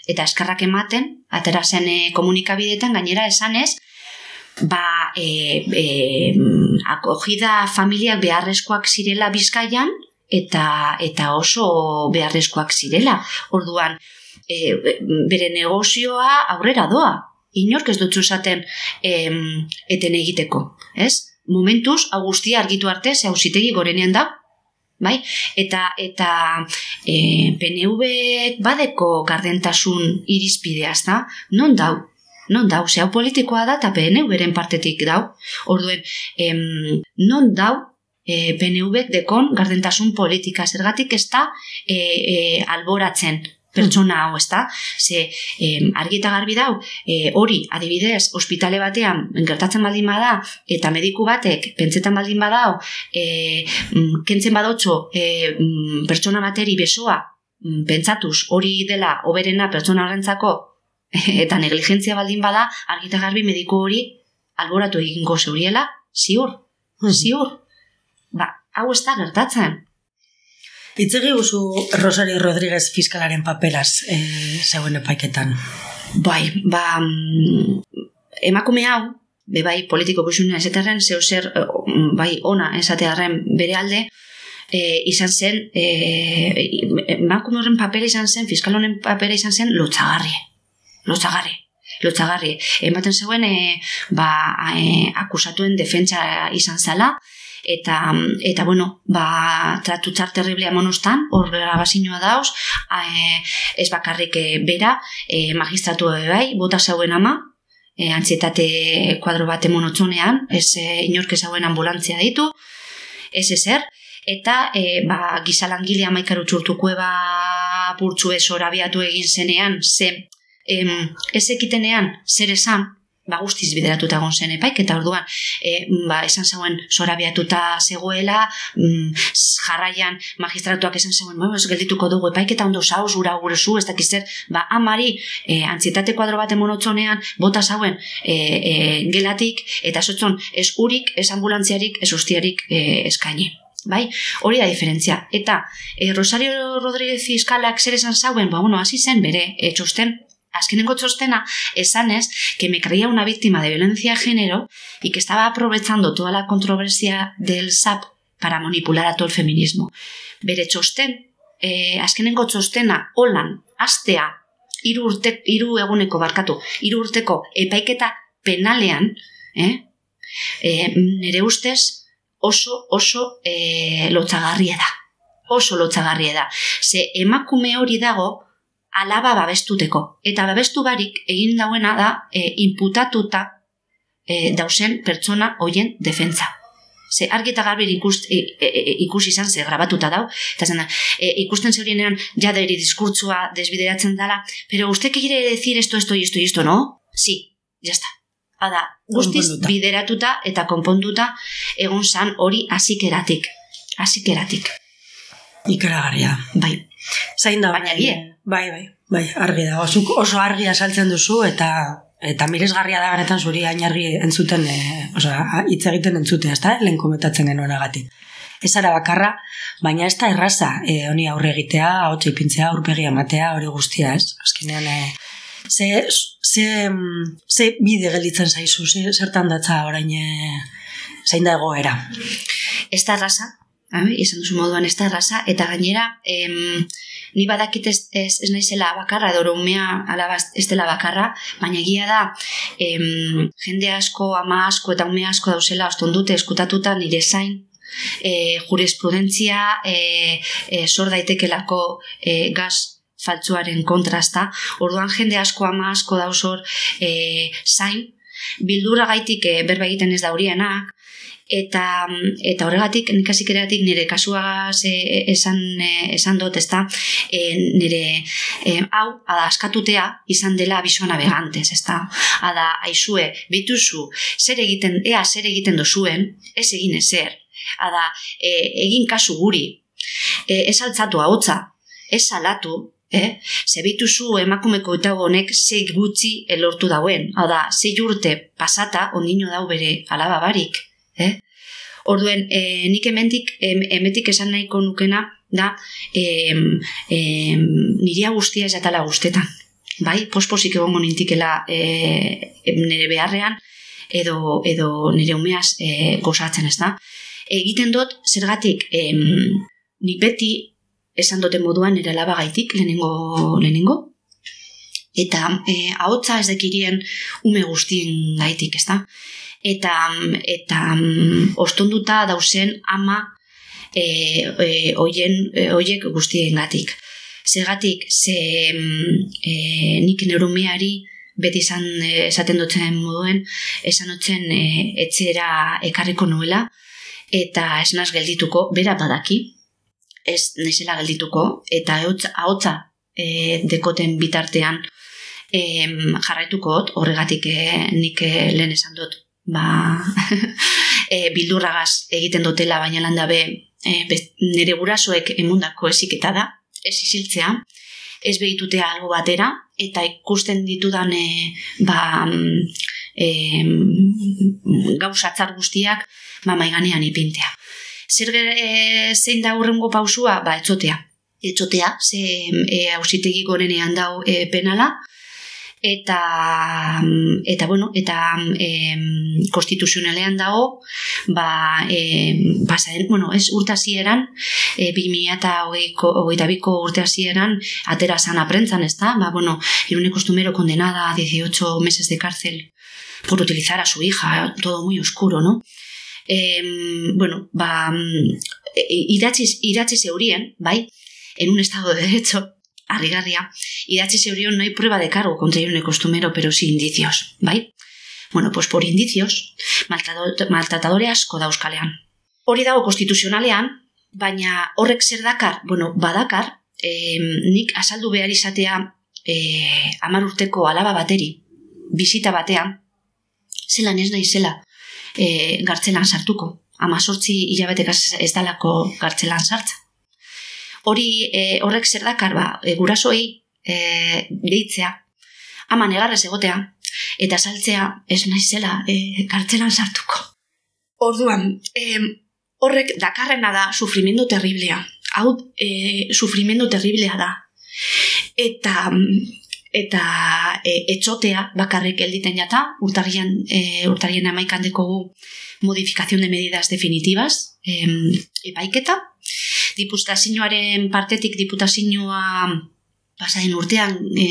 eta eskarrak ematen, atera zen e, komunikabideetan, gainera esanez, ba, e, e, akogida familiak beharrezkoak zirela bizkaian, eta, eta oso beharrezkoak zirela. Orduan, e, bere negozioa aurrera doa. Inork ez dutzu esaten em, eten egiteko, ez? Momentuz, hau guztia argitu arte, ze hausitegi gorenean da, bai? Eta, eta e, PNV badeko gardentasun irizpidea, ezta? Non dau? Non dau? Ze hau politikoa da eta PNV-ren partetik dau. Orduen, em, non dau e, PNV dekon gardentasun politika, zergatik ez da e, e, alboratzen pertsona hau, ezta? Ze em, argi eta garbi dau, e, hori adibidez, ospitale batean gertatzen baldin bada eta mediku batek pentsetan baldin badau, e, mm, kentzen badotxo e, mm, pertsona bateri besoa mm, pentsatuz hori dela oberena pertsona horrentzako eta negligentzia baldin bada, argi eta garbi mediku hori alboratu egingo zeuriela, ziur, ziur. Ba, hau ez da gertatzen. Itzegi guzu Rosario Rodríguez fiskalaren paperaz e, zeuen epaiketan. Bai, ba, mm, emakume hau, be bai politiko guzunea esatearen, zeu zer, eh, bai ona esatearen bere alde, e, izan zen, emakume horren papera izan zen, fiskal honen papera izan zen, lotxagarri. Lotxagarri. Lotxagarri. Ematen zeuen, e, ba, e, akusatuen defentsa izan zala, eta, eta bueno, ba, tratu txar terriblea monostan, hor grabazioa dauz, e, ez bakarrik e, bera, e, magistratu ere bai, bota zauen ama, e, antzietate kuadro bat monotzonean, ez e, inork ezauen ambulantzia ditu, ez ezer, eta e, ba, gizalangile amaikaru txurtuko eba burtsu ez orabiatu egin zenean, ze em, ez ekitenean zer esan, ba guztiz bideratuta egon zen epaik, eta orduan, e, ba, esan zauen zorabiatuta zegoela, mm, jarraian magistratuak esan zeuen, bueno, ez geldituko dugu epaik, eta ondo zauz, ura gure zu, ez dakiz zer, ba, amari, e, antzietate kuadro baten monotzonean, bota zauen e, e, gelatik, eta zotzon, ez urik, ez ambulantziarik, ez ustiarik e, eskaini. Bai, hori da diferentzia. Eta e, Rosario Rodríguez fiskalak zer esan zauen, ba, bueno, hasi zen bere, e, txosten azkenengo txostena esanez que me creía una víctima de violencia de género y que estaba aprovechando toda la controversia del SAP para manipular a todo el feminismo. Bere txosten, eh, azkenengo txostena holan, astea, hiru urte, hiru eguneko barkatu, hiru urteko epaiketa penalean, eh, eh, nire ustez oso, oso eh, lotzagarria da. Oso lotzagarria da. Ze emakume hori dago, alaba babestuteko. Eta babestu barik egin dauena da e, inputatuta e, dausen pertsona hoien defentza. Ze argi eta garbi ikust, e, e, e, ikusi izan, ze grabatuta dau, eta zen da, e, ikusten zeurienean jaderi diskurtzua desbideratzen dala, pero usted quiere decir esto, esto y esto y esto, no? Sí, ya está. Ada, guztiz Konponduta. bideratuta eta konponduta egon zan hori azikeratik. Azikeratik. Ikaragarria. Bai. Zain da, Baina bai, egie. bai, bai, bai, argi da. Zuk oso argi asaltzen duzu eta eta miresgarria da benetan zuri hain argi entzuten, e, osea, hitz egiten entzutea, ezta? Lehen komentatzen genuenagatik. Ez ara bakarra, baina ez da erraza e, honi aurre egitea, hau ipintzea, aurpegi ematea, hori guztia, ez? Azkenean, e, ze, ze, ze bide gelditzen zaizu, ze, zertan datza orain e, zein da egoera. ez da erraza, bai, izan duzu moduan ez da erraza, eta gainera, em, ni badakit ez, ez, ez naizela bakarra, edo umea ez- dela bakarra, baina egia da, em, jende asko, ama asko eta ume asko dauzela ostondute eskutatuta nire zain, e, jurisprudentzia e, e, sor daitekelako e, gaz faltzuaren kontrasta, orduan jende asko ama asko dauzor e, zain, bildura gaitik e, berba egiten ez daurienak, eta eta horregatik nik hasikeratik nire kasua e, esan e, esan dut, ezta? E, nire e, hau ada askatutea izan dela bisona begantes, ezta? Ada aizue, bituzu, zer egiten, ea zer egiten dozuen, ez egin ezer. Ada e, egin kasu guri, e, ez altzatu ahotza, ez salatu, Eh? Ze bituzu emakumeko eta honek ze gutxi elortu dauen. Hau da, ze urte pasata ondino dau bere alaba barik. Eh? Orduen, e, nik hementik, em, hemetik esan nahiko nukena da em, em, niria guztia ez jatala guztetan. Bai, posposik egongo nintikela e, nire beharrean edo, edo nire umeaz e, gozatzen ez da. Egiten dut, zergatik, em, nik beti esan dute moduan nire alaba gaitik lehenengo, lehenengo eta e, ahotza ez dekirien ume guztien gaitik, ezta? Eta, eta mm, ostonduta dausen ama e, e, oien, e, oiek guztien gatik. Zergatik, ze mm, e, nik neurumeari beti izan e, esaten dutzen moduen, esan dutzen e, etxera ekarriko nuela, eta ez naz geldituko, bera badaki, ez naizela geldituko, eta ahotza, ahotza e, dekoten bitartean em, jarraituko dut, horregatik e, nik e, lehen esan dut, ba, e, bildurragaz egiten dutela, baina landa be, e, be, nire gurasoek emundako eziketa da, ez isiltzea, ez behitutea algo batera, eta ikusten ditudan e, ba, e, gauzatzar guztiak ba, maiganean ipintea. Zer e, zein da hurrengo pausua? Ba, etzotea. Etzotea, ze e, hausitegi gorenean dau e, penala, eta eta bueno eta em, konstituzionalean dago ba eh pasaren bueno ez urte hasieran e, 2022ko urte hasieran atera sana prentzan ezta? Ba bueno Irune Costumero condenada a 18 meses de cárcel por utilizar a su hija todo muy oscuro no? Em, bueno ba e, idatziz idatziz eurien bai en un estado de derecho harrigarria, idatzi zeurion no hay prueba de cargo contra Irune Costumero, pero sí indicios, bai? Bueno, pues por indicios, maltratador, maltratadore asko da euskalean. Hori dago konstituzionalean, baina horrek zer dakar, bueno, badakar, eh, nik azaldu behar izatea eh, amar urteko alaba bateri, bizita batean, zelan ez naizela e, gartzelan sartuko. Amazortzi hilabetek ez ez dalako gartzelan sartza. Hori e, horrek zer dakar ba, e, gurasoei e, deitzea, ama negarrez egotea, eta saltzea ez naizela e, gartzelan sartuko. Orduan, e, horrek dakarrena da sufrimendu terriblea. Hau, e, sufrimendu terriblea da. Eta eta e, etxotea bakarrik elditen jata, urtarrian, e, urtarrian amaikan dekogu modifikazion de medidas definitivas, e, epaiketa, diputazioaren partetik diputazioa pasaren urtean e,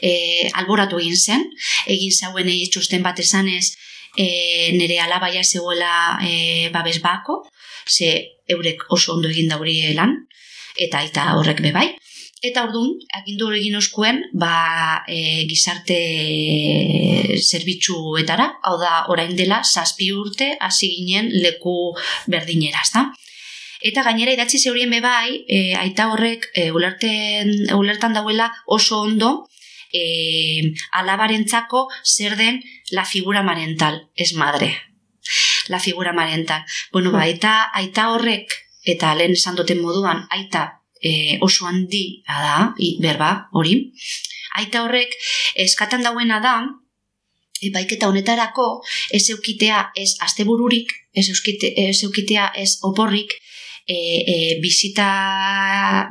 e, alboratu egin zen, egin zauen txosten bat esanez e, nire alabaia zegoela e, babes bako, ze eurek oso ondo egin dauri lan, eta eta horrek bebai. Eta orduan, agindu egin oskuen, ba, e, gizarte zerbitzuetara, hau da, orain dela, zazpi urte, hasi ginen leku berdinera, ezta? Eta gainera idatzi zeurien bebai, e, aita horrek e, ulerten, ulertan dauela oso ondo e, alabarentzako zer den la figura marental, ez madre. La figura marental. Bueno, ba, aita, aita horrek, eta lehen esan duten moduan, aita e, oso handi da, berba, hori. Aita horrek, eskatan dauena da, epaiketa honetarako, ez eukitea ez astebururik, ez, euskite, ez eukitea ez oporrik, e, e, bizita,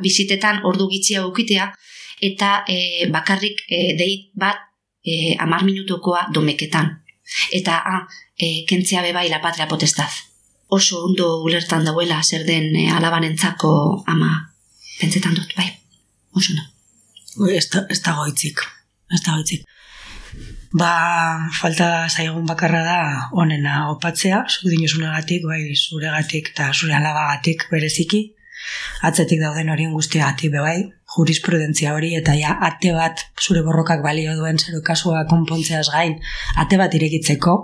bizitetan ordu gitzia eukitea, eta e, bakarrik e, deit bat e, amar minutukoa domeketan. Eta, ah, e, kentzea bebai la patria potestaz. Oso ondo ulertan dauela zer den e, alabanentzako ama pentsetan dut, bai, oso no. Ez, da, ez dago hitzik. Ez dago hitzik. Ba, falta zaigun bakarra da onena opatzea, zuk dinuzunagatik, bai, zuregatik eta zure alabagatik bereziki, atzetik dauden horien guztiagatik, bai, jurisprudentzia hori, eta ja, ate bat zure borrokak balio duen zero kasua konpontzeaz gain, ate bat irekitzeko,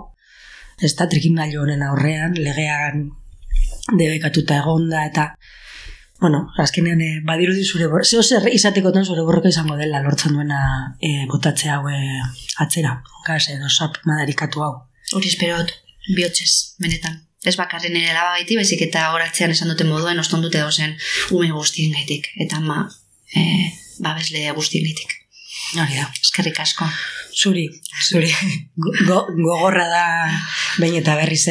ez da trikimailu honen aurrean, legean debekatuta egonda, eta bueno, azkenean eh, badirudi zure borroka, zeo zer izatekotan zure borroka izango dela lortzen duena eh, botatzea hau eh, atzera, gas edo sap madarikatu hau. Hori esperot, bihotzez, benetan. Ez bakarren ere laba gaiti, baizik eta horatzean esan duten moduen oston dute dozen ume guztien gaitik, eta ma e, babesle guztien gaitik. Hori da. Eskerrik asko. Zuri, zuri. Go, gogorra da bain eta berriz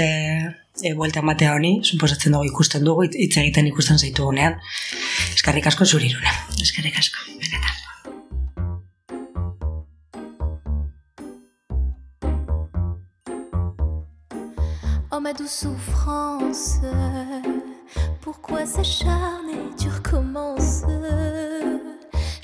e, buelta ematea honi, suposatzen dugu ikusten dugu, hitz egiten ikusten zaitugunean. Eskerrik asko zuri irune. Eskerrik asko, benetan. Oh ma douce souffrance, pourquoi s'acharner, tu recommences